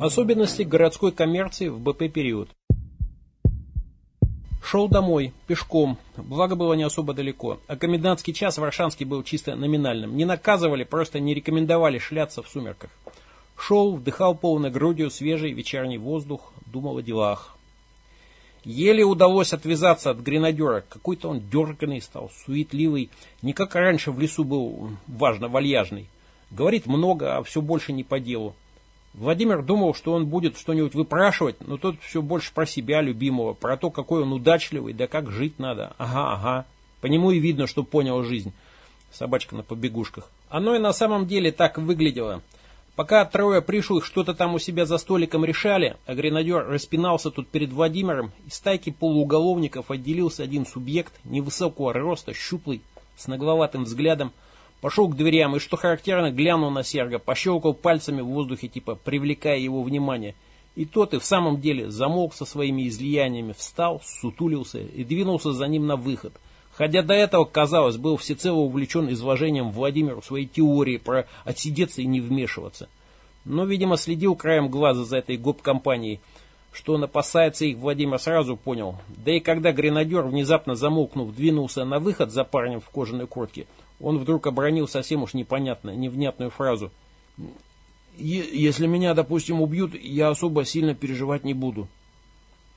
Особенности городской коммерции в БП-период. Шел домой, пешком, благо было не особо далеко, а комендантский час в Аршанске был чисто номинальным. Не наказывали, просто не рекомендовали шляться в сумерках. Шел, вдыхал полной грудью свежий вечерний воздух, думал о делах. Еле удалось отвязаться от гренадера. Какой-то он дерганный стал, суетливый. Не как раньше в лесу был, важно, вальяжный. Говорит много, а все больше не по делу. Владимир думал, что он будет что-нибудь выпрашивать, но тот все больше про себя любимого, про то, какой он удачливый, да как жить надо. Ага, ага. По нему и видно, что понял жизнь. Собачка на побегушках. Оно и на самом деле так выглядело. Пока трое пришлых что-то там у себя за столиком решали, а гренадер распинался тут перед Владимиром, из стайки полууголовников отделился один субъект невысокого роста, щуплый, с нагловатым взглядом, пошел к дверям и, что характерно, глянул на Серга, пощелкал пальцами в воздухе, типа привлекая его внимание. И тот и в самом деле замолк со своими излияниями, встал, сутулился и двинулся за ним на выход – Хотя до этого, казалось, был всецело увлечен изложением Владимиру своей теории про отсидеться и не вмешиваться. Но, видимо, следил краем глаза за этой гоп-компанией. Что он опасается их, Владимир сразу понял. Да и когда гренадер, внезапно замолкнув, двинулся на выход за парнем в кожаной куртке, он вдруг обронил совсем уж непонятно, невнятную фразу. «Если меня, допустим, убьют, я особо сильно переживать не буду».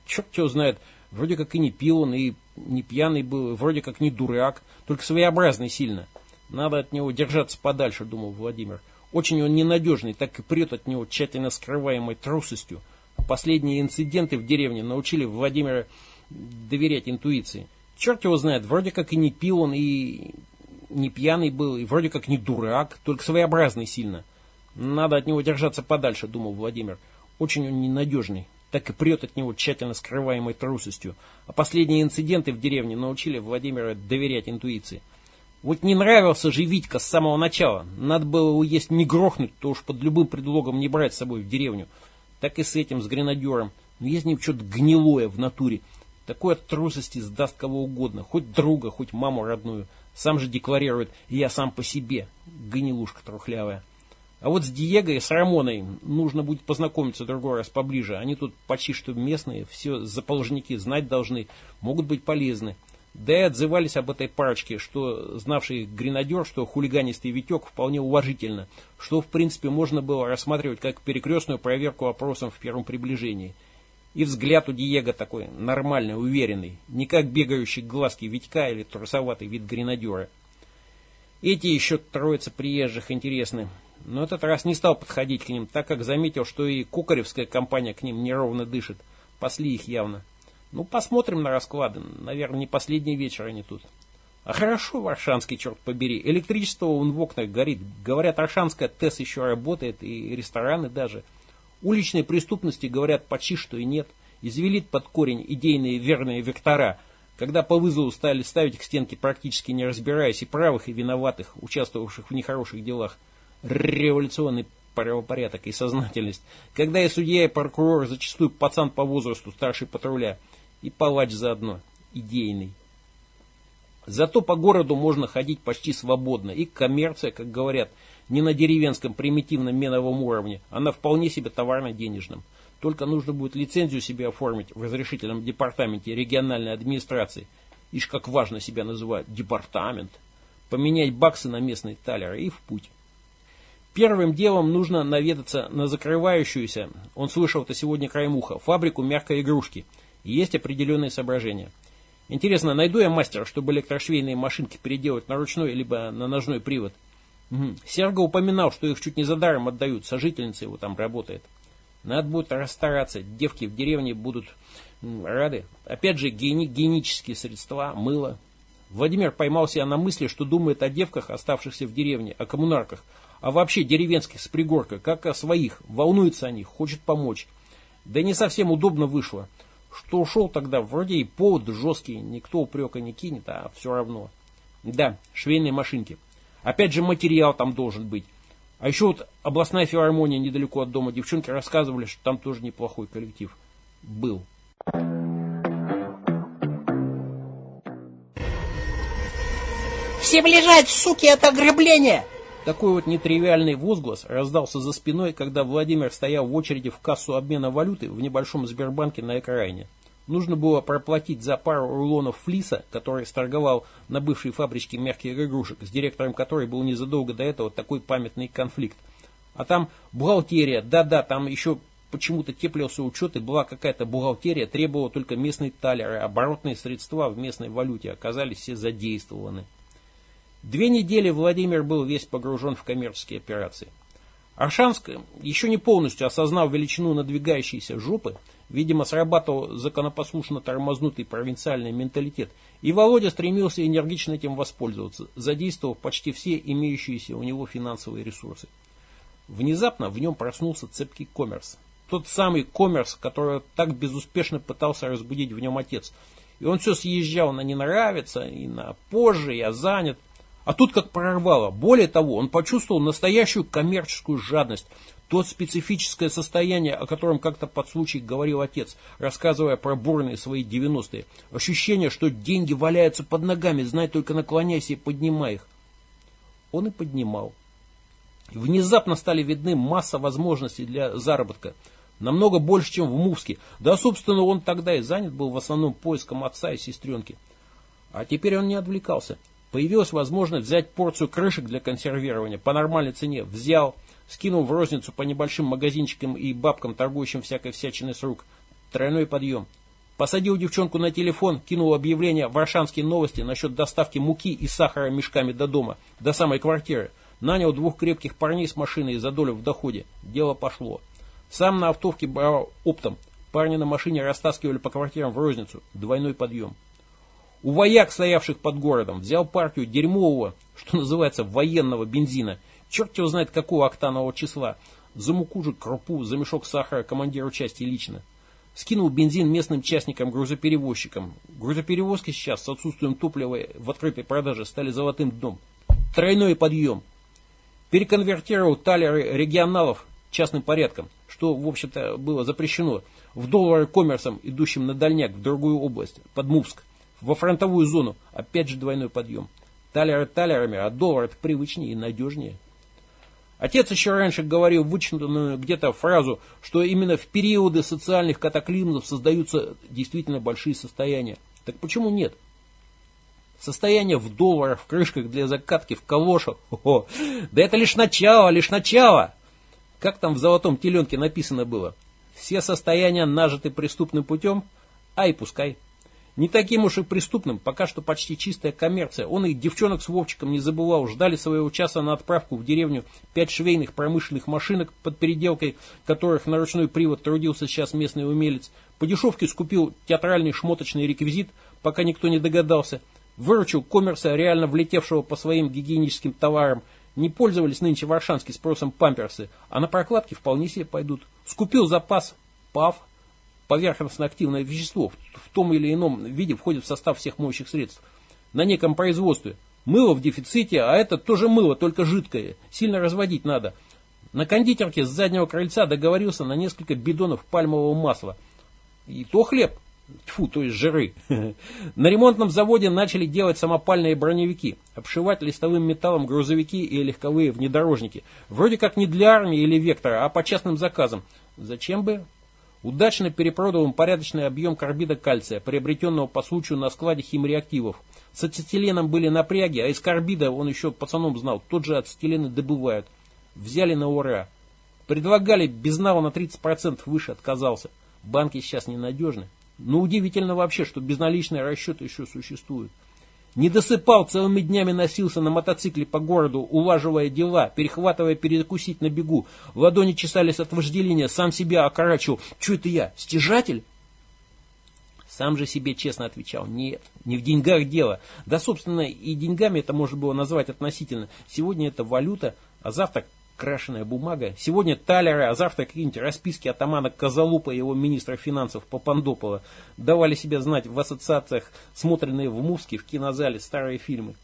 Черт его знает, вроде как и не пил он, и не пьяный был, вроде как не дурак, только своеобразный сильно. Надо от него держаться подальше, думал Владимир. Очень он ненадежный, так и прет от него тщательно скрываемой трусостью. Последние инциденты в деревне научили Владимира доверять интуиции. Черт его знает, вроде как и не пил он, и не пьяный был, и вроде как не дурак, только своеобразный сильно. Надо от него держаться подальше, думал Владимир. Очень он ненадежный так и прет от него тщательно скрываемой трусостью. А последние инциденты в деревне научили Владимира доверять интуиции. Вот не нравился же Витька с самого начала. Надо было его, если не грохнуть, то уж под любым предлогом не брать с собой в деревню. Так и с этим, с гренадером. Но есть в нем что-то гнилое в натуре. Такой от трусости сдаст кого угодно. Хоть друга, хоть маму родную. Сам же декларирует «я сам по себе». Гнилушка трухлявая. А вот с Диего и с Рамоной нужно будет познакомиться другой раз поближе. Они тут почти что местные, все заположники знать должны, могут быть полезны. Да и отзывались об этой парочке, что знавший гренадер, что хулиганистый Витек вполне уважительно, что в принципе можно было рассматривать как перекрестную проверку опросом в первом приближении. И взгляд у Диего такой нормальный, уверенный, не как бегающий глазки Витька или трусоватый вид гренадера. Эти еще троица приезжих интересны но этот раз не стал подходить к ним, так как заметил, что и кукаревская компания к ним неровно дышит. Пасли их явно. Ну, посмотрим на расклады. Наверное, не последний вечер они тут. А хорошо, Варшанский, черт побери. Электричество вон в окнах горит. Говорят, Аршанская ТЭС еще работает, и рестораны даже. Уличной преступности, говорят, почти что и нет. Извелит под корень идейные верные вектора, когда по вызову стали ставить к стенке, практически не разбираясь, и правых, и виноватых, участвовавших в нехороших делах революционный правопорядок и сознательность, когда и судья, и прокурор зачастую пацан по возрасту, старший патруля, и палач заодно, идейный. Зато по городу можно ходить почти свободно, и коммерция, как говорят, не на деревенском примитивном меновом уровне, а на вполне себе товарно-денежном. Только нужно будет лицензию себе оформить в разрешительном департаменте региональной администрации. Ишь, как важно себя называют, департамент. Поменять баксы на местные талеры и в путь. Первым делом нужно наведаться на закрывающуюся, он слышал это сегодня краем уха, фабрику мягкой игрушки. есть определенные соображения. Интересно, найду я мастера, чтобы электрошвейные машинки переделать на ручной либо на ножной привод. Угу. Серго упоминал, что их чуть не за даром отдают, сожительница его там работает. Надо будет расстараться, девки в деревне будут рады. Опять же, гени генические средства, мыло. Владимир поймал себя на мысли, что думает о девках, оставшихся в деревне, о коммунарках, а вообще деревенских с пригорка, как о своих, волнуется о них, хочет помочь. Да не совсем удобно вышло. Что ушел тогда, вроде и повод жесткий, никто упрека не кинет, а все равно. Да, швейные машинки. Опять же материал там должен быть. А еще вот областная филармония недалеко от дома. Девчонки рассказывали, что там тоже неплохой коллектив. Был. Все ближают, суки, от ограбления! Такой вот нетривиальный возглас раздался за спиной, когда Владимир стоял в очереди в кассу обмена валюты в небольшом Сбербанке на окраине. Нужно было проплатить за пару рулонов флиса, который сторговал на бывшей фабричке мягких игрушек, с директором которой был незадолго до этого такой памятный конфликт. А там бухгалтерия, да-да, там еще почему-то теплился учет и была какая-то бухгалтерия, требовала только местные талеры, оборотные средства в местной валюте оказались все задействованы. Две недели Владимир был весь погружен в коммерческие операции. Аршанск, еще не полностью осознав величину надвигающейся жопы, видимо, срабатывал законопослушно тормознутый провинциальный менталитет, и Володя стремился энергично этим воспользоваться, задействовав почти все имеющиеся у него финансовые ресурсы. Внезапно в нем проснулся цепкий коммерс. Тот самый коммерс, который так безуспешно пытался разбудить в нем отец. И он все съезжал на «не нравится», и на «позже», «я занят». А тут как прорвало. Более того, он почувствовал настоящую коммерческую жадность. То специфическое состояние, о котором как-то под случай говорил отец, рассказывая про бурные свои 90-е. Ощущение, что деньги валяются под ногами, знай только наклоняйся и поднимай их. Он и поднимал. Внезапно стали видны масса возможностей для заработка. Намного больше, чем в Мувске. Да, собственно, он тогда и занят был в основном поиском отца и сестренки. А теперь он не отвлекался. Появилась возможность взять порцию крышек для консервирования по нормальной цене. Взял, скинул в розницу по небольшим магазинчикам и бабкам, торгующим всякой всячиной с рук. Тройной подъем. Посадил девчонку на телефон, кинул объявление в Аршанские новости насчет доставки муки и сахара мешками до дома, до самой квартиры. Нанял двух крепких парней с машиной за долю в доходе. Дело пошло. Сам на автовке брал оптом. Парни на машине растаскивали по квартирам в розницу. Двойной подъем. У вояк, стоявших под городом, взял партию дерьмового, что называется, военного бензина. Черт его знает какого октанового числа. За муку же, крупу, за мешок сахара командиру части лично. Скинул бензин местным частникам-грузоперевозчикам. Грузоперевозки сейчас с отсутствием топлива в открытой продаже стали золотым дном. Тройной подъем. Переконвертировал талеры регионалов частным порядком, что, в общем-то, было запрещено, в доллары коммерсом, идущим на дальняк в другую область, под Мувск во фронтовую зону. Опять же двойной подъем. Талеры талерами, а доллар это привычнее и надежнее. Отец еще раньше говорил вычитанную где-то фразу, что именно в периоды социальных катаклизмов создаются действительно большие состояния. Так почему нет? Состояние в долларах, в крышках для закатки, в калошах. О, да это лишь начало, лишь начало. Как там в золотом теленке написано было? Все состояния нажиты преступным путем, а и пускай. Не таким уж и преступным, пока что почти чистая коммерция. Он и девчонок с Вовчиком не забывал, ждали своего часа на отправку в деревню пять швейных промышленных машинок под переделкой, которых на ручной привод трудился сейчас местный умелец. По дешевке скупил театральный шмоточный реквизит, пока никто не догадался. Выручил коммерса, реально влетевшего по своим гигиеническим товарам. Не пользовались нынче в Аршанске спросом памперсы, а на прокладки вполне себе пойдут. Скупил запас, ПАВ, поверхностно-активное вещество в том или ином виде входит в состав всех моющих средств на неком производстве. Мыло в дефиците, а это тоже мыло, только жидкое. Сильно разводить надо. На кондитерке с заднего крыльца договорился на несколько бидонов пальмового масла. И то хлеб. Тьфу, то есть жиры. На ремонтном заводе начали делать самопальные броневики, обшивать листовым металлом грузовики и легковые внедорожники. Вроде как не для армии или вектора, а по частным заказам. Зачем бы? Удачно перепродал им порядочный объем карбида кальция, приобретенного по случаю на складе химреактивов. С ацетиленом были напряги, а из карбида, он еще пацаном знал, тот же ацетилены добывают. Взяли на ура. Предлагали без на 30% выше, отказался. Банки сейчас ненадежны. Но удивительно вообще, что безналичные расчеты еще существуют. Не досыпал, целыми днями носился на мотоцикле по городу, улаживая дела, перехватывая перекусить на бегу. Ладони чесались от вожделения, сам себя окорачивал. Че это я, стяжатель? Сам же себе честно отвечал, нет, не в деньгах дело. Да, собственно, и деньгами это можно было назвать относительно. Сегодня это валюта, а завтра крашеная бумага. Сегодня талеры, а завтра какие-нибудь расписки атамана Козалупа и его министра финансов Папандопола давали себя знать в ассоциациях, смотренные в Мувске в кинозале старые фильмы.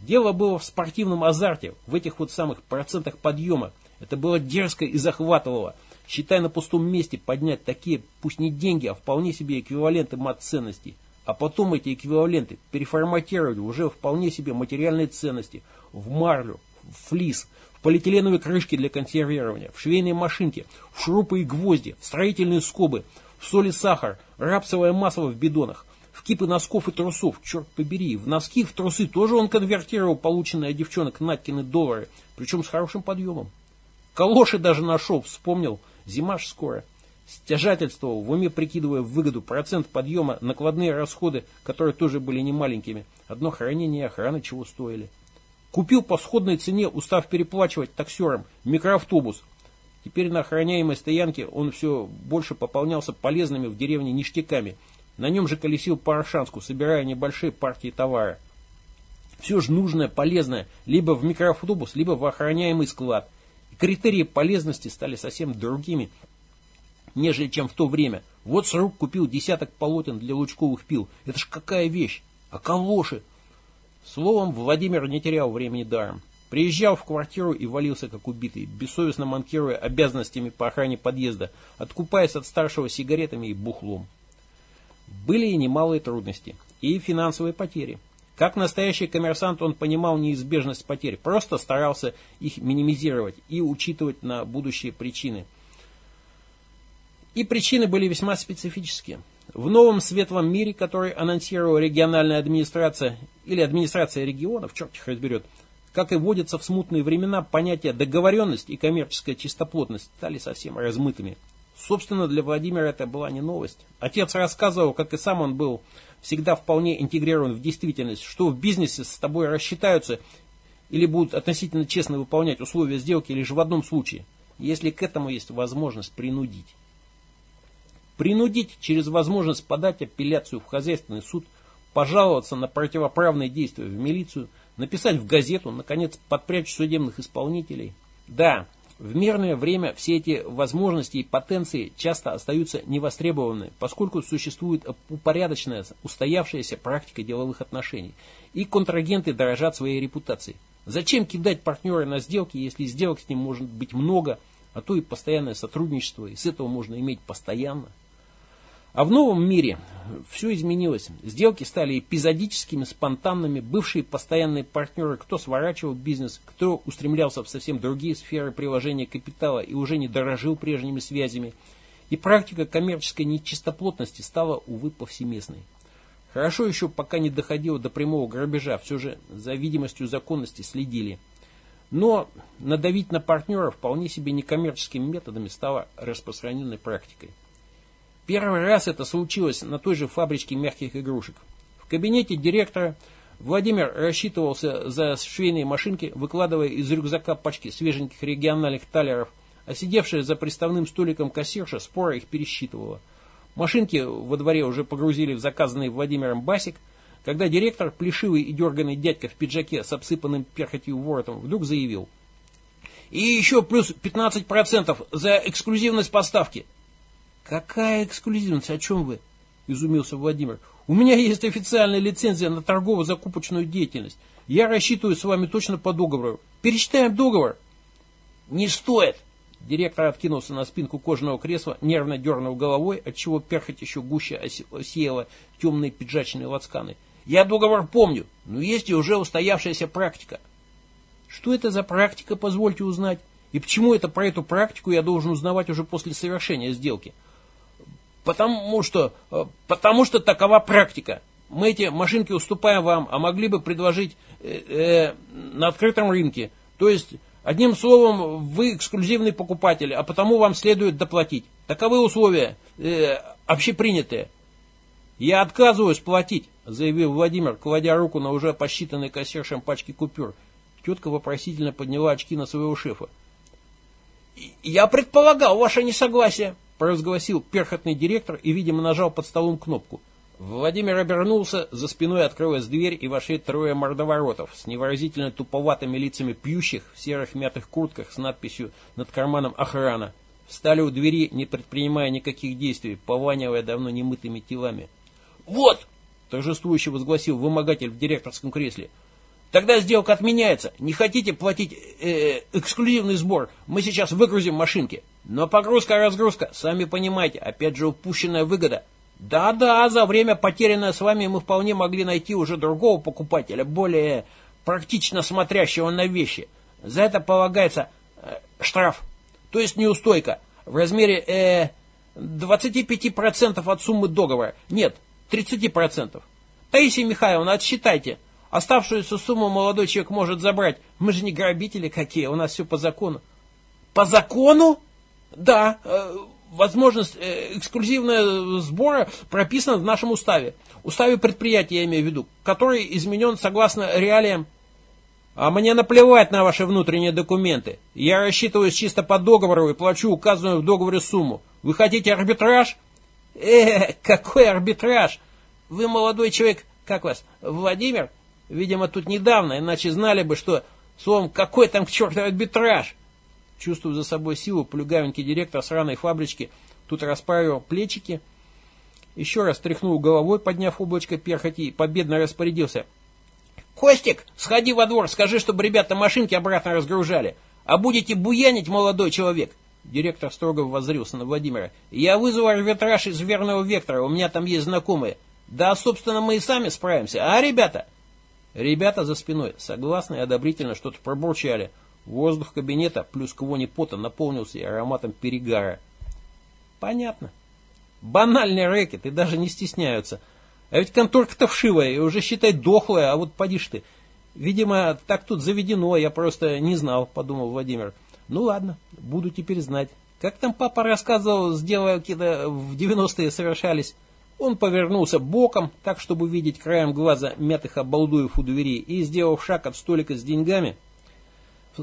Дело было в спортивном азарте, в этих вот самых процентах подъема. Это было дерзко и захватывало. Считай на пустом месте поднять такие, пусть не деньги, а вполне себе эквиваленты мат-ценностей. А потом эти эквиваленты переформатировать уже вполне себе материальные ценности в марлю, в флис, в полиэтиленовые крышки для консервирования, в швейные машинки, в шурупы и гвозди, в строительные скобы, в соль и сахар, рапсовое масло в бидонах, в кипы носков и трусов, черт побери, в носки, в трусы тоже он конвертировал полученные от девчонок Надькины доллары, причем с хорошим подъемом. Калоши даже нашел, вспомнил, зима ж скоро. Стяжательствовал, в уме прикидывая выгоду, процент подъема, накладные расходы, которые тоже были немаленькими. Одно хранение и охрана чего стоили. Купил по сходной цене, устав переплачивать таксерам, микроавтобус. Теперь на охраняемой стоянке он все больше пополнялся полезными в деревне ништяками. На нем же колесил по Аршанску, собирая небольшие партии товара. Все же нужное, полезное, либо в микроавтобус, либо в охраняемый склад. И критерии полезности стали совсем другими, нежели чем в то время. Вот с рук купил десяток полотен для лучковых пил. Это ж какая вещь! А калоши! Словом, Владимир не терял времени даром. Приезжал в квартиру и валился как убитый, бессовестно манкируя обязанностями по охране подъезда, откупаясь от старшего сигаретами и бухлом. Были и немалые трудности, и финансовые потери. Как настоящий коммерсант он понимал неизбежность потерь, просто старался их минимизировать и учитывать на будущие причины – и причины были весьма специфические. В новом светлом мире, который анонсировала региональная администрация или администрация регионов, черт их разберет, как и водится в смутные времена, понятия договоренность и коммерческая чистоплотность стали совсем размытыми. Собственно, для Владимира это была не новость. Отец рассказывал, как и сам он был всегда вполне интегрирован в действительность, что в бизнесе с тобой рассчитаются или будут относительно честно выполнять условия сделки лишь в одном случае, если к этому есть возможность принудить принудить через возможность подать апелляцию в хозяйственный суд, пожаловаться на противоправные действия в милицию, написать в газету, наконец, подпрячь судебных исполнителей. Да, в мирное время все эти возможности и потенции часто остаются невостребованы, поскольку существует упорядоченная, устоявшаяся практика деловых отношений, и контрагенты дорожат своей репутацией. Зачем кидать партнера на сделки, если сделок с ним может быть много, а то и постоянное сотрудничество, и с этого можно иметь постоянно? А в новом мире все изменилось. Сделки стали эпизодическими, спонтанными. Бывшие постоянные партнеры, кто сворачивал бизнес, кто устремлялся в совсем другие сферы приложения капитала и уже не дорожил прежними связями. И практика коммерческой нечистоплотности стала, увы, повсеместной. Хорошо еще, пока не доходило до прямого грабежа, все же за видимостью законности следили. Но надавить на партнера вполне себе некоммерческими методами стало распространенной практикой. Первый раз это случилось на той же фабричке мягких игрушек. В кабинете директора Владимир рассчитывался за швейные машинки, выкладывая из рюкзака пачки свеженьких региональных талеров, а сидевшая за приставным столиком кассирша спора их пересчитывала. Машинки во дворе уже погрузили в заказанный Владимиром басик, когда директор, плешивый и дерганный дядька в пиджаке с обсыпанным перхотью воротом, вдруг заявил. «И еще плюс 15% за эксклюзивность поставки!» Какая эксклюзивность? О чем вы? Изумился Владимир. У меня есть официальная лицензия на торгово-закупочную деятельность. Я рассчитываю с вами точно по договору. Перечитаем договор. Не стоит. Директор откинулся на спинку кожаного кресла, нервно дернув головой, отчего перхоть еще гуще осеяла темные пиджачные лацканы. Я договор помню, но есть и уже устоявшаяся практика. Что это за практика, позвольте узнать? И почему это про эту практику я должен узнавать уже после совершения сделки? Потому что, э, потому что такова практика. Мы эти машинки уступаем вам, а могли бы предложить э, э, на открытом рынке. То есть, одним словом, вы эксклюзивный покупатель, а потому вам следует доплатить. Таковы условия, э, общепринятые. Я отказываюсь платить, заявил Владимир, кладя руку на уже посчитанный кассиршем пачки купюр. Тетка вопросительно подняла очки на своего шефа. «Я предполагал ваше несогласие», провозгласил перхотный директор и, видимо, нажал под столом кнопку. Владимир обернулся, за спиной открылась дверь и вошли трое мордоворотов с невыразительно туповатыми лицами пьющих в серых мятых куртках с надписью над карманом «Охрана». Встали у двери, не предпринимая никаких действий, пованивая давно немытыми телами. «Вот!» – торжествующе возгласил вымогатель в директорском кресле. «Тогда сделка отменяется. Не хотите платить э -э, эксклюзивный сбор? Мы сейчас выгрузим машинки». Но погрузка-разгрузка, сами понимаете, опять же упущенная выгода. Да-да, за время, потерянное с вами, мы вполне могли найти уже другого покупателя, более практично смотрящего на вещи. За это полагается э, штраф, то есть неустойка в размере э, 25% от суммы договора. Нет, 30%. Таисия Михайловна, отсчитайте. Оставшуюся сумму молодой человек может забрать. Мы же не грабители какие, у нас все по закону. По закону? Да, э, возможность э, эксклюзивного сбора прописана в нашем уставе. Уставе предприятия, я имею в виду, который изменен согласно реалиям. А мне наплевать на ваши внутренние документы. Я рассчитываюсь чисто по договору и плачу указанную в договоре сумму. Вы хотите арбитраж? Э, какой арбитраж? Вы молодой человек, как вас, Владимир? Видимо, тут недавно, иначе знали бы, что, словом, какой там к черту арбитраж? Чувствуя за собой силу, плюгавенький директор сраной фабрички тут расправил плечики, еще раз тряхнул головой, подняв облачко перхоти, и победно распорядился. «Костик, сходи во двор, скажи, чтобы ребята машинки обратно разгружали. А будете буянить, молодой человек?» Директор строго воззрился на Владимира. «Я вызову арбитраж из верного вектора, у меня там есть знакомые. Да, собственно, мы и сами справимся. А, ребята?» Ребята за спиной согласно и одобрительно что-то пробурчали. Воздух кабинета плюс к вони пота наполнился ароматом перегара. Понятно. Банальный рэкет и даже не стесняются. А ведь конторка-то вшивая и уже, считай, дохлая, а вот поди ты. Видимо, так тут заведено, я просто не знал, подумал Владимир. Ну ладно, буду теперь знать. Как там папа рассказывал, сделки-то в 90-е совершались. Он повернулся боком, так, чтобы видеть краем глаза мятых обалдуев у двери, и, сделав шаг от столика с деньгами,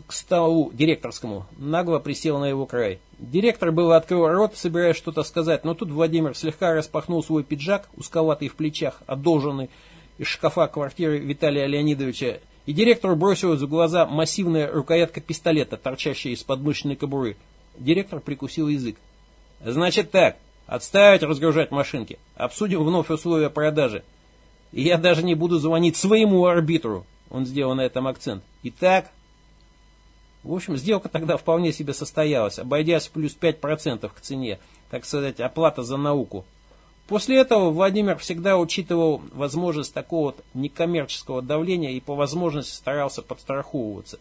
к столу директорскому, нагло присел на его край. Директор был открыл рот, собираясь что-то сказать, но тут Владимир слегка распахнул свой пиджак, узковатый в плечах, одолженный из шкафа квартиры Виталия Леонидовича, и директору бросилась в глаза массивная рукоятка пистолета, торчащая из подмышленной кобуры. Директор прикусил язык. «Значит так, отставить разгружать машинки, обсудим вновь условия продажи. И я даже не буду звонить своему арбитру», он сделал на этом акцент. «Итак, в общем, сделка тогда вполне себе состоялась, обойдясь плюс 5% к цене, так сказать, оплата за науку. После этого Владимир всегда учитывал возможность такого вот некоммерческого давления и по возможности старался подстраховываться.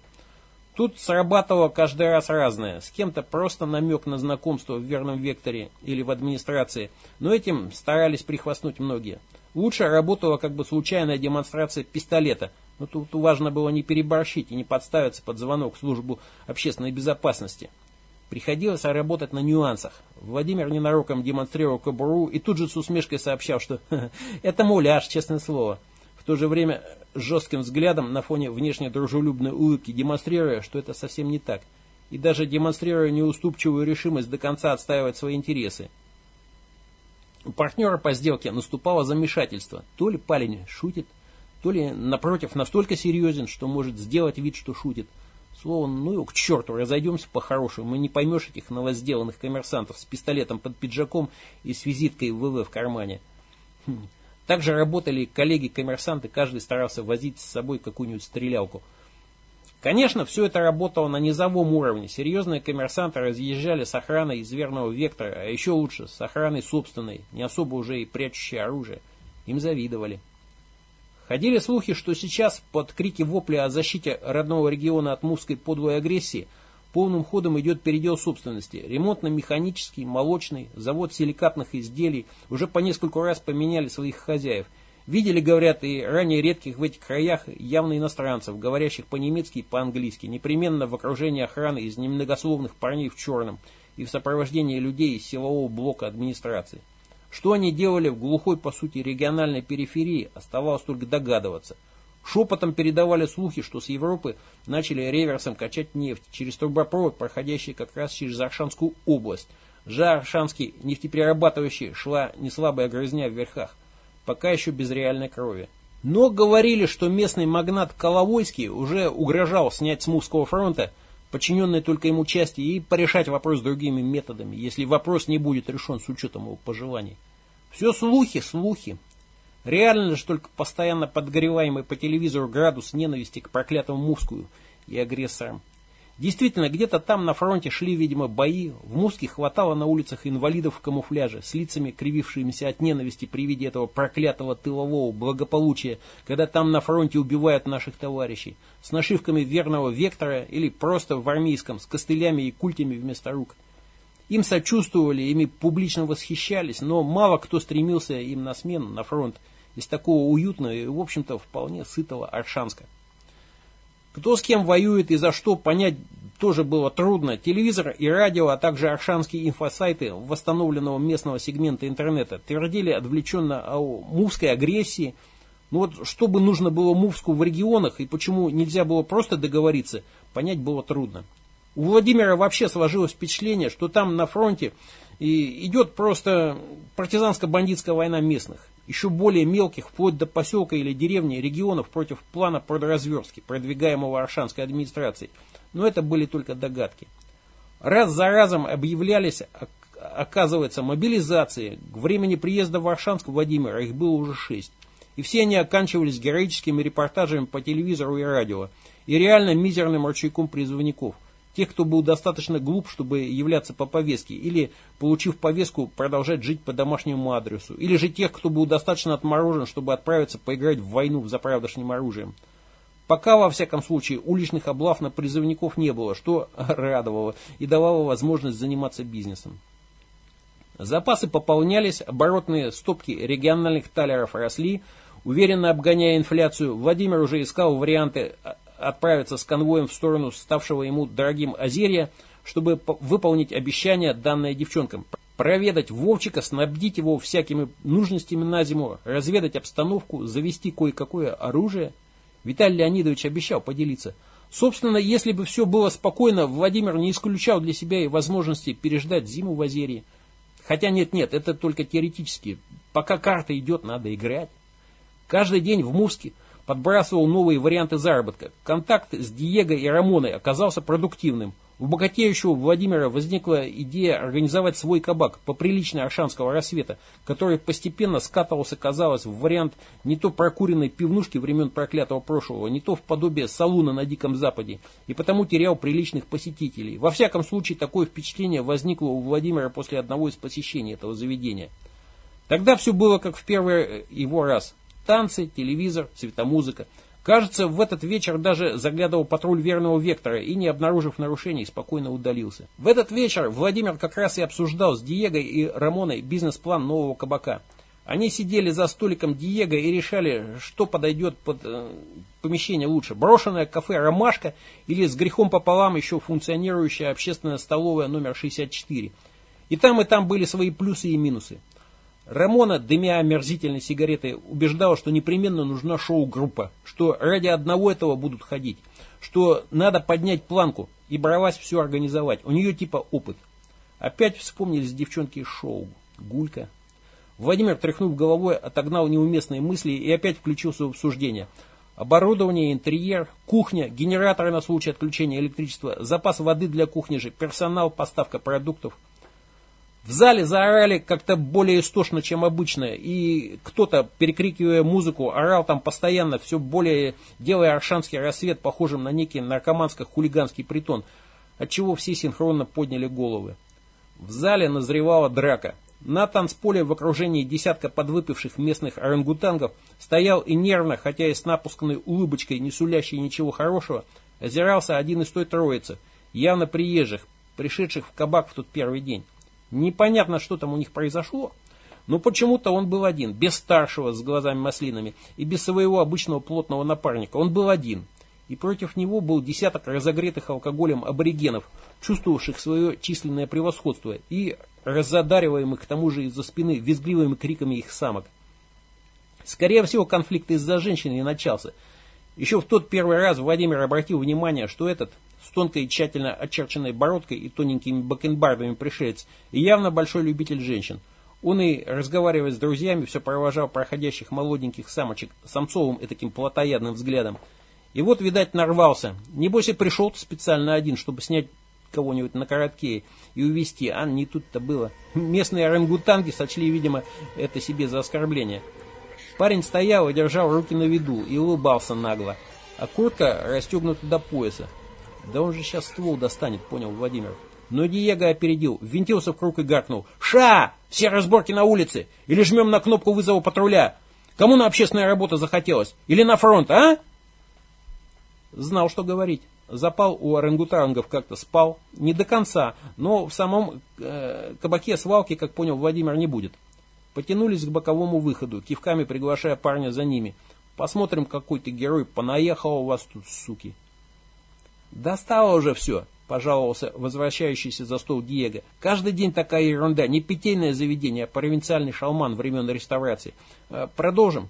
Тут срабатывало каждый раз разное. С кем-то просто намек на знакомство в верном векторе или в администрации, но этим старались прихвастнуть многие. Лучше работала как бы случайная демонстрация пистолета – но тут важно было не переборщить и не подставиться под звонок в службу общественной безопасности. Приходилось работать на нюансах. Владимир ненароком демонстрировал кобуру и тут же с усмешкой сообщал, что это муляж, честное слово. В то же время жестким взглядом на фоне внешне дружелюбной улыбки демонстрируя, что это совсем не так. И даже демонстрируя неуступчивую решимость до конца отстаивать свои интересы. У партнера по сделке наступало замешательство. То ли парень шутит, то ли, напротив, настолько серьезен, что может сделать вид, что шутит. Словом, ну его к черту, разойдемся по-хорошему, и не поймешь этих новозделанных коммерсантов с пистолетом под пиджаком и с визиткой ВВ в кармане. Хм. Также работали коллеги-коммерсанты, каждый старался возить с собой какую-нибудь стрелялку. Конечно, все это работало на низовом уровне. Серьезные коммерсанты разъезжали с охраной из верного вектора, а еще лучше, с охраной собственной, не особо уже и прячущей оружие. Им завидовали. Ходили слухи, что сейчас под крики вопли о защите родного региона от мувской подлой агрессии полным ходом идет передел собственности. Ремонтно-механический, молочный, завод силикатных изделий уже по нескольку раз поменяли своих хозяев. Видели, говорят, и ранее редких в этих краях явно иностранцев, говорящих по-немецки и по-английски, непременно в окружении охраны из немногословных парней в черном и в сопровождении людей из силового блока администрации. Что они делали в глухой, по сути, региональной периферии, оставалось только догадываться. Шепотом передавали слухи, что с Европы начали реверсом качать нефть через трубопровод, проходящий как раз через Аршанскую область. За Аршанский нефтеперерабатывающий шла неслабая грызня в верхах, пока еще без реальной крови. Но говорили, что местный магнат Коловойский уже угрожал снять с Мувского фронта подчиненной только ему части, и порешать вопрос другими методами, если вопрос не будет решен с учетом его пожеланий. Все слухи, слухи. Реально же только постоянно подогреваемый по телевизору градус ненависти к проклятому Мускую и агрессорам. Действительно, где-то там на фронте шли, видимо, бои, в Муске хватало на улицах инвалидов в камуфляже, с лицами, кривившимися от ненависти при виде этого проклятого тылового благополучия, когда там на фронте убивают наших товарищей, с нашивками верного вектора или просто в армейском, с костылями и культями вместо рук. Им сочувствовали, ими публично восхищались, но мало кто стремился им на смену, на фронт, из такого уютного и, в общем-то, вполне сытого Аршанска. Кто с кем воюет и за что, понять тоже было трудно. Телевизор и радио, а также аршанские инфосайты восстановленного местного сегмента интернета твердили отвлеченно о мувской агрессии. Но ну вот что бы нужно было Мувску в регионах и почему нельзя было просто договориться, понять было трудно. У Владимира вообще сложилось впечатление, что там на фронте идет просто партизанско-бандитская война местных еще более мелких, вплоть до поселка или деревни, регионов против плана продразверстки, продвигаемого Аршанской администрацией. Но это были только догадки. Раз за разом объявлялись, оказывается, мобилизации. К времени приезда в Аршанск Владимира их было уже шесть. И все они оканчивались героическими репортажами по телевизору и радио. И реально мизерным ручейком призывников – Тех, кто был достаточно глуп, чтобы являться по повестке, или, получив повестку, продолжать жить по домашнему адресу, или же тех, кто был достаточно отморожен, чтобы отправиться поиграть в войну за правдошним оружием. Пока, во всяком случае, уличных облав на призывников не было, что радовало и давало возможность заниматься бизнесом. Запасы пополнялись, оборотные стопки региональных талеров росли, уверенно обгоняя инфляцию, Владимир уже искал варианты отправиться с конвоем в сторону ставшего ему дорогим озерья, чтобы выполнить обещание, данное девчонкам. Проведать Вовчика, снабдить его всякими нужностями на зиму, разведать обстановку, завести кое-какое оружие. Виталий Леонидович обещал поделиться. Собственно, если бы все было спокойно, Владимир не исключал для себя и возможности переждать зиму в озерье. Хотя нет-нет, это только теоретически. Пока карта идет, надо играть. Каждый день в Мувске подбрасывал новые варианты заработка. Контакт с Диего и Рамоной оказался продуктивным. У богатеющего Владимира возникла идея организовать свой кабак по приличной аршанского рассвета, который постепенно скатывался, казалось, в вариант не то прокуренной пивнушки времен проклятого прошлого, не то в подобие салуна на Диком Западе, и потому терял приличных посетителей. Во всяком случае, такое впечатление возникло у Владимира после одного из посещений этого заведения. Тогда все было как в первый его раз. Танцы, телевизор, цветомузыка. Кажется, в этот вечер даже заглядывал патруль верного вектора и, не обнаружив нарушений, спокойно удалился. В этот вечер Владимир как раз и обсуждал с Диего и Рамоной бизнес-план нового кабака. Они сидели за столиком Диего и решали, что подойдет под э, помещение лучше. Брошенное кафе «Ромашка» или с грехом пополам еще функционирующая общественная столовая номер 64. И там, и там были свои плюсы и минусы. Рамона, дымя омерзительной сигаретой, убеждала, что непременно нужна шоу-группа, что ради одного этого будут ходить, что надо поднять планку и бралась все организовать. У нее типа опыт. Опять вспомнились девчонки шоу. Гулька. Владимир, тряхнув головой, отогнал неуместные мысли и опять включился в обсуждение. Оборудование, интерьер, кухня, генераторы на случай отключения электричества, запас воды для кухни же, персонал, поставка продуктов – в зале заорали как-то более истошно, чем обычно, и кто-то, перекрикивая музыку, орал там постоянно, все более делая аршанский рассвет похожим на некий наркоманско-хулиганский притон, отчего все синхронно подняли головы. В зале назревала драка. На танцполе в окружении десятка подвыпивших местных орангутангов стоял и нервно, хотя и с напусканной улыбочкой, не сулящей ничего хорошего, озирался один из той троицы, явно приезжих, пришедших в кабак в тот первый день. Непонятно, что там у них произошло, но почему-то он был один, без старшего с глазами маслинами и без своего обычного плотного напарника. Он был один. И против него был десяток разогретых алкоголем аборигенов, чувствовавших свое численное превосходство и разодариваемых к тому же из-за спины визгливыми криками их самок. Скорее всего, конфликт из-за женщины и начался. Еще в тот первый раз Владимир обратил внимание, что этот с тонкой и тщательно очерченной бородкой и тоненькими бакенбардами пришелец, и явно большой любитель женщин. Он и, разговаривая с друзьями, все провожал проходящих молоденьких самочек самцовым и таким плотоядным взглядом. И вот, видать, нарвался. Небось и пришел специально один, чтобы снять кого-нибудь на коротке и увезти, а не тут-то было. Местные орангутанги сочли, видимо, это себе за оскорбление. Парень стоял и держал руки на виду и улыбался нагло, а куртка расстегнута до пояса. Да он же сейчас ствол достанет, понял Владимир. Но Диего опередил, ввинтился в круг и гаркнул. «Ша! Все разборки на улице! Или жмем на кнопку вызова патруля! Кому на общественная работа захотелось? Или на фронт, а?» Знал, что говорить. Запал у орангутангов как-то спал. Не до конца, но в самом э, кабаке свалки, как понял Владимир, не будет. Потянулись к боковому выходу, кивками приглашая парня за ними. Посмотрим, какой ты герой понаехал у вас тут, суки. Достало уже все, пожаловался возвращающийся за стол Диего. Каждый день такая ерунда, не питейное заведение, а провинциальный шалман времен реставрации. Э, продолжим?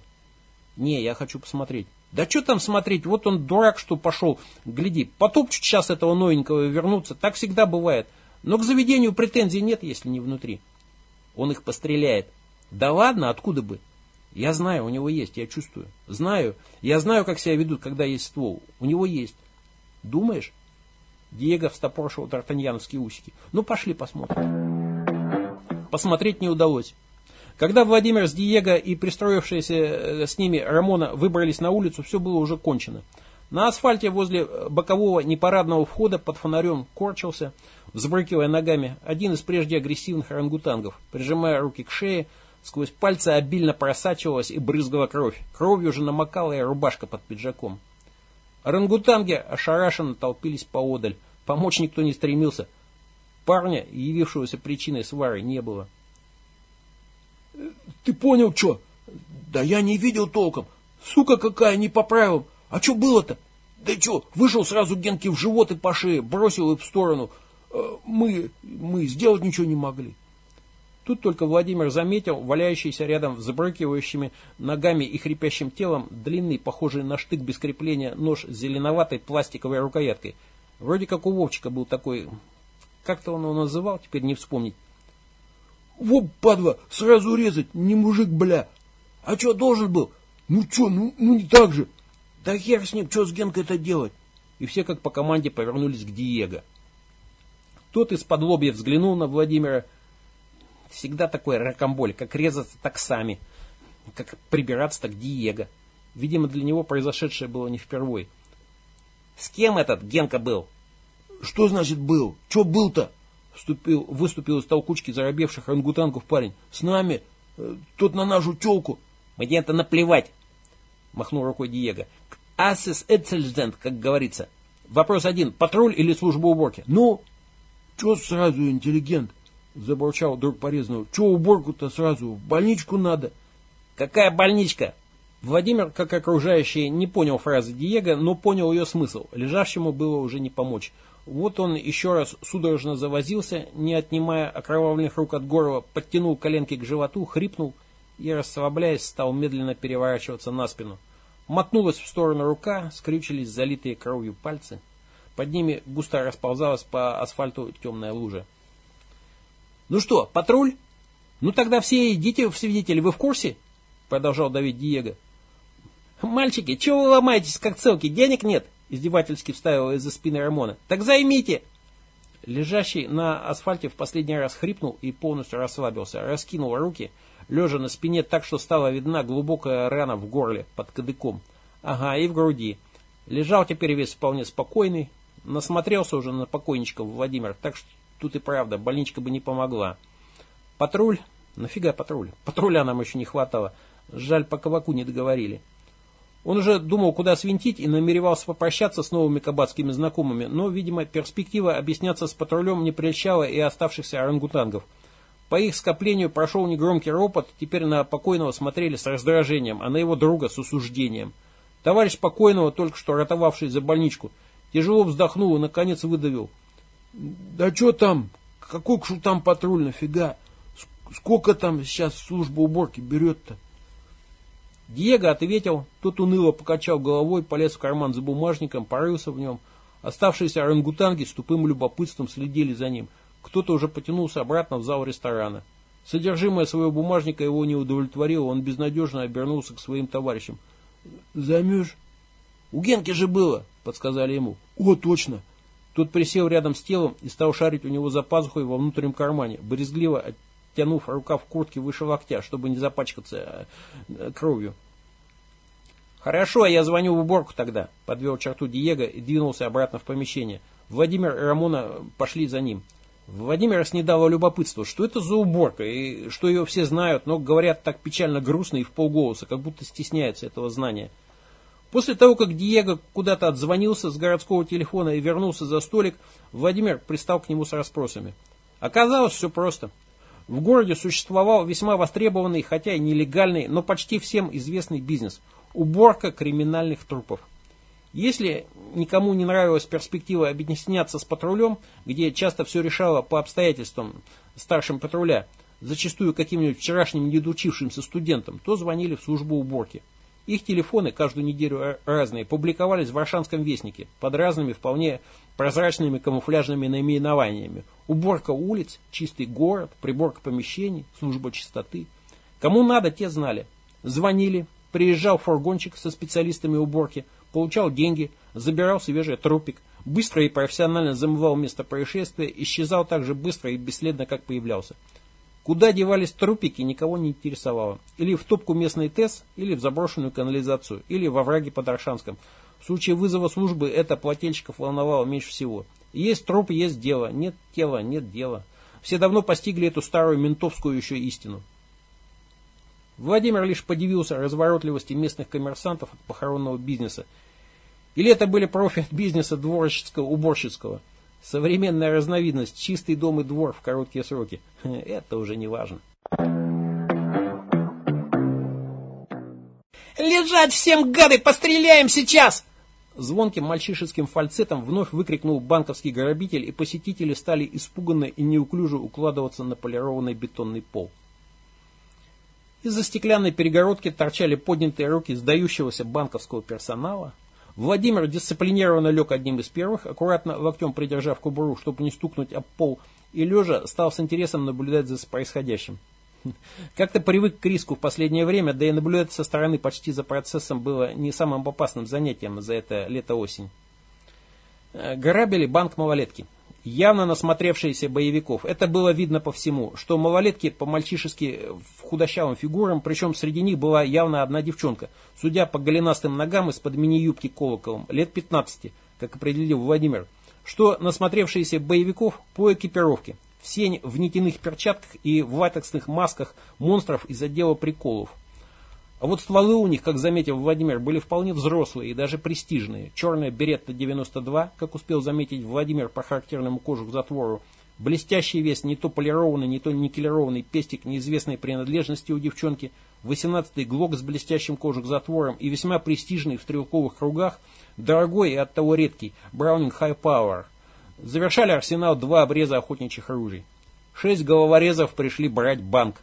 Не, я хочу посмотреть. Да что там смотреть, вот он дурак, что пошел. Гляди, потопчут сейчас этого новенького и вернуться, так всегда бывает. Но к заведению претензий нет, если не внутри. Он их постреляет. Да ладно, откуда бы? Я знаю, у него есть, я чувствую. Знаю, я знаю, как себя ведут, когда есть ствол. У него есть. Думаешь? Диего встопоршил д'Артаньяновские усики. Ну, пошли посмотрим. Посмотреть не удалось. Когда Владимир с Диего и пристроившиеся э, с ними Рамона выбрались на улицу, все было уже кончено. На асфальте возле бокового непарадного входа под фонарем корчился, взбрыкивая ногами, один из прежде агрессивных орангутангов, прижимая руки к шее, сквозь пальцы обильно просачивалась и брызгала кровь. Кровью же намокала и рубашка под пиджаком. Орангутанги ошарашенно толпились поодаль. Помочь никто не стремился. Парня, явившегося причиной свары, не было. Ты понял, что? Да я не видел толком. Сука какая, не по правилам. А что было-то? Да что, вышел сразу Генке в живот и по шее, бросил их в сторону. Э, мы, мы сделать ничего не могли. Тут только Владимир заметил валяющийся рядом с забрыкивающими ногами и хрипящим телом длинный, похожий на штык без крепления, нож с зеленоватой пластиковой рукояткой. Вроде как у Вовчика был такой... Как-то он его называл, теперь не вспомнить. Вот, падла, сразу резать, не мужик, бля. А что, должен был? Ну что, ну, ну не так же. Да хер с ним, что с Генкой это делать? И все как по команде повернулись к Диего. Тот из-под взглянул на Владимира. Всегда такой ракомболь, как резаться, так сами. Как прибираться, так Диего. Видимо, для него произошедшее было не впервой. С кем этот Генка был? Что значит был? Что был-то? Вступил, выступил из толкучки заробевших рангутангов парень. С нами. Э, тот на нашу телку. Мне это наплевать. Махнул рукой Диего. Асис Эцельзент, как говорится. Вопрос один. Патруль или служба уборки? Ну, что сразу, интеллигент? Забурчал друг порезанного. Че уборку-то сразу? В больничку надо. Какая больничка? Владимир, как окружающий, не понял фразы Диего, но понял ее смысл. Лежащему было уже не помочь. Вот он еще раз судорожно завозился, не отнимая окровавленных рук от горла, подтянул коленки к животу, хрипнул и, расслабляясь, стал медленно переворачиваться на спину. Мотнулась в сторону рука, скрючились залитые кровью пальцы. Под ними густо расползалась по асфальту темная лужа. «Ну что, патруль? Ну тогда все идите в свидетели, вы в курсе?» Продолжал давить Диего. «Мальчики, чего вы ломаетесь, как целки? Денег нет?» издевательски вставила из-за спины Рамона. «Так займите!» Лежащий на асфальте в последний раз хрипнул и полностью расслабился, раскинул руки, лежа на спине так, что стала видна глубокая рана в горле, под кадыком. Ага, и в груди. Лежал теперь весь вполне спокойный, насмотрелся уже на покойничков Владимир, так что тут и правда, больничка бы не помогла. Патруль? Нафига патруль? Патруля нам еще не хватало. Жаль, по кабаку не договорили. Он уже думал, куда свинтить и намеревался попрощаться с новыми кабацкими знакомыми, но, видимо, перспектива объясняться с патрулем не прельщала и оставшихся орангутангов. По их скоплению прошел негромкий ропот, теперь на покойного смотрели с раздражением, а на его друга с осуждением. Товарищ покойного, только что ротовавший за больничку, тяжело вздохнул и, наконец, выдавил. «Да что там? Какой к там патруль, нафига? Сколько там сейчас служба уборки берет-то?» Диего ответил, тот уныло покачал головой, полез в карман за бумажником, порылся в нем. Оставшиеся орангутанги с тупым любопытством следили за ним. Кто-то уже потянулся обратно в зал ресторана. Содержимое своего бумажника его не удовлетворило, он безнадежно обернулся к своим товарищам. «Займешь?» «У Генки же было», — подсказали ему. «О, точно!» Тот присел рядом с телом и стал шарить у него за пазухой во внутреннем кармане, брезгливо оттянув рукав куртки выше локтя, чтобы не запачкаться э, кровью. Хорошо, я звоню в уборку тогда, подвел черту Диего и двинулся обратно в помещение. Владимир и Рамона пошли за ним. Владимира снедало любопытство, что это за уборка, и что ее все знают, но говорят так печально грустно и в полголоса, как будто стесняются этого знания. После того, как Диего куда-то отзвонился с городского телефона и вернулся за столик, Владимир пристал к нему с расспросами. Оказалось, все просто. В городе существовал весьма востребованный, хотя и нелегальный, но почти всем известный бизнес – уборка криминальных трупов. Если никому не нравилась перспектива объединяться с патрулем, где часто все решало по обстоятельствам старшим патруля, зачастую каким-нибудь вчерашним недоучившимся студентам, то звонили в службу уборки. Их телефоны каждую неделю разные публиковались в Варшанском вестнике под разными вполне прозрачными камуфляжными наименованиями. Уборка улиц, чистый город, приборка помещений, служба чистоты. Кому надо, те знали. Звонили, приезжал фургончик со специалистами уборки, получал деньги, забирал свежий трупик, быстро и профессионально замывал место происшествия, исчезал так же быстро и бесследно, как появлялся. Куда девались трупики, никого не интересовало. Или в топку местной ТЭС, или в заброшенную канализацию, или во враге под Аршанском. В случае вызова службы это плательщиков волновало меньше всего. Есть труп, есть дело. Нет тела, нет дела. Все давно постигли эту старую ментовскую еще истину. Владимир лишь подивился разворотливости местных коммерсантов от похоронного бизнеса. Или это были профи от бизнеса дворщицкого, уборщицкого. Современная разновидность, чистый дом и двор в короткие сроки. Это уже не важно. «Лежать всем, гады, постреляем сейчас!» Звонким мальчишеским фальцетом вновь выкрикнул банковский грабитель, и посетители стали испуганно и неуклюже укладываться на полированный бетонный пол. Из-за стеклянной перегородки торчали поднятые руки сдающегося банковского персонала, Владимир дисциплинированно лег одним из первых, аккуратно локтем придержав кобуру, чтобы не стукнуть об пол, и лежа стал с интересом наблюдать за происходящим. Как-то привык к риску в последнее время, да и наблюдать со стороны почти за процессом было не самым опасным занятием за это лето-осень. Э, грабили банк малолетки явно насмотревшиеся боевиков. Это было видно по всему, что малолетки по-мальчишески в худощавым фигурам, причем среди них была явно одна девчонка, судя по голенастым ногам из-под мини-юбки колоколом, лет 15, как определил Владимир, что насмотревшиеся боевиков по экипировке, все в нитяных перчатках и в латексных масках монстров из отдела приколов. А вот стволы у них, как заметил Владимир, были вполне взрослые и даже престижные. Черная беретта 92, как успел заметить Владимир по характерному кожух затвору, блестящий вес, не то полированный, не то никелированный пестик неизвестной принадлежности у девчонки, 18-й глок с блестящим кожух затвором и весьма престижный в стрелковых кругах, дорогой и оттого редкий Браунинг High Power. Завершали арсенал два обреза охотничьих оружий. Шесть головорезов пришли брать банк.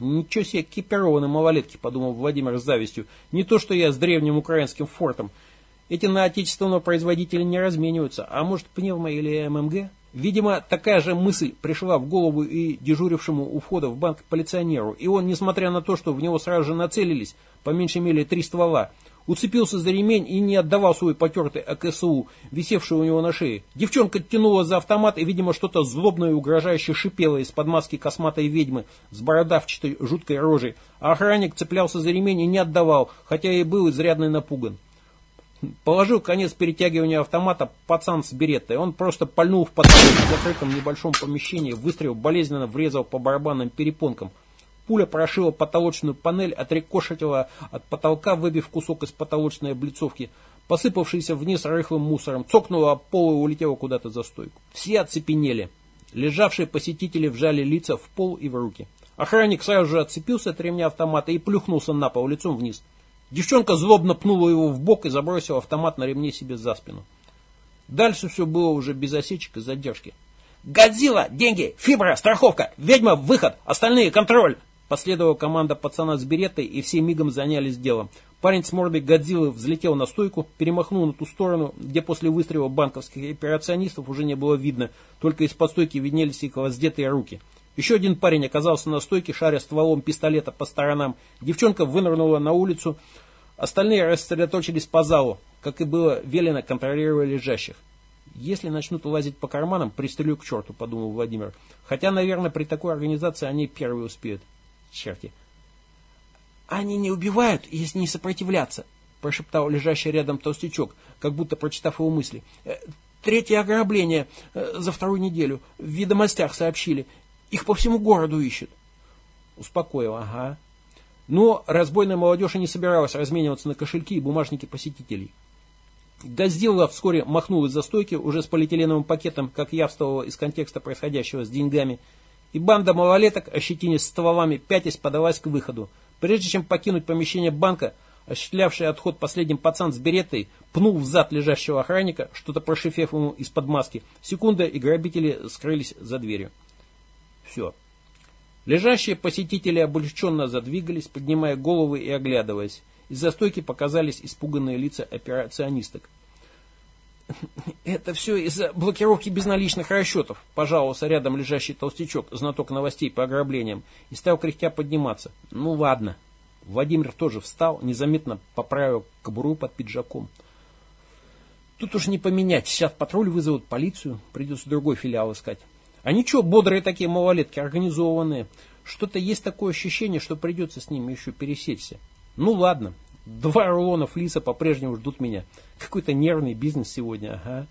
Ничего себе экипированные малолетки, подумал Владимир с завистью. Не то, что я с древним украинским фортом. Эти на отечественного производителя не размениваются. А может пневмо или ММГ? Видимо, такая же мысль пришла в голову и дежурившему у входа в банк полиционеру. И он, несмотря на то, что в него сразу же нацелились, по меньшей мере три ствола, уцепился за ремень и не отдавал свой потертый АКСУ, висевший у него на шее. Девчонка тянула за автомат и, видимо, что-то злобное и угрожающе шипело из-под маски косматой ведьмы с бородавчатой жуткой рожей, а охранник цеплялся за ремень и не отдавал, хотя и был изрядно напуган. Положил конец перетягивания автомата пацан с береттой. Он просто пальнул в потолок в закрытом небольшом помещении, выстрел болезненно врезал по барабанным перепонкам – Пуля прошила потолочную панель, отрикошетила от потолка, выбив кусок из потолочной облицовки, посыпавшийся вниз рыхлым мусором, цокнула об пол и улетела куда-то за стойку. Все оцепенели. Лежавшие посетители вжали лица в пол и в руки. Охранник сразу же отцепился от ремня автомата и плюхнулся на пол лицом вниз. Девчонка злобно пнула его в бок и забросила автомат на ремне себе за спину. Дальше все было уже без осечек и задержки. «Годзилла! Деньги! Фибра! Страховка! Ведьма! Выход! Остальные! Контроль!» Последовала команда пацана с беретой, и все мигом занялись делом. Парень с мордой Годзиллы взлетел на стойку, перемахнул на ту сторону, где после выстрела банковских операционистов уже не было видно, только из-под стойки виднелись их воздетые руки. Еще один парень оказался на стойке, шаря стволом пистолета по сторонам. Девчонка вынырнула на улицу, остальные рассредоточились по залу, как и было велено, контролируя лежащих. Если начнут лазить по карманам, пристрелю к черту, подумал Владимир. Хотя, наверное, при такой организации они первые успеют черти. Они не убивают, если не сопротивляться, прошептал лежащий рядом толстячок, как будто прочитав его мысли. «Э, третье ограбление э, за вторую неделю. В ведомостях сообщили. Их по всему городу ищут. Успокоил, ага. Но разбойная молодежь и не собиралась размениваться на кошельки и бумажники посетителей. Газдилла вскоре махнул из-за стойки уже с полиэтиленовым пакетом, как явствовало из контекста происходящего с деньгами, и банда малолеток, ощетинясь стволами, пятясь подалась к выходу. Прежде чем покинуть помещение банка, осуществлявший отход последним пацан с беретой пнул в зад лежащего охранника, что-то прошифев ему из-под маски. Секунда, и грабители скрылись за дверью. Все. Лежащие посетители облегченно задвигались, поднимая головы и оглядываясь. Из-за стойки показались испуганные лица операционисток. «Это все из-за блокировки безналичных расчетов», – пожаловался рядом лежащий толстячок, знаток новостей по ограблениям, и стал кряхтя подниматься. «Ну ладно». Владимир тоже встал, незаметно поправил кобуру под пиджаком. «Тут уж не поменять. Сейчас патруль вызовут полицию, придется другой филиал искать. А ничего, бодрые такие малолетки, организованные. Что-то есть такое ощущение, что придется с ними еще пересечься. Ну ладно, два рулона флиса по-прежнему ждут меня. Какой-то нервный бизнес сегодня, ага.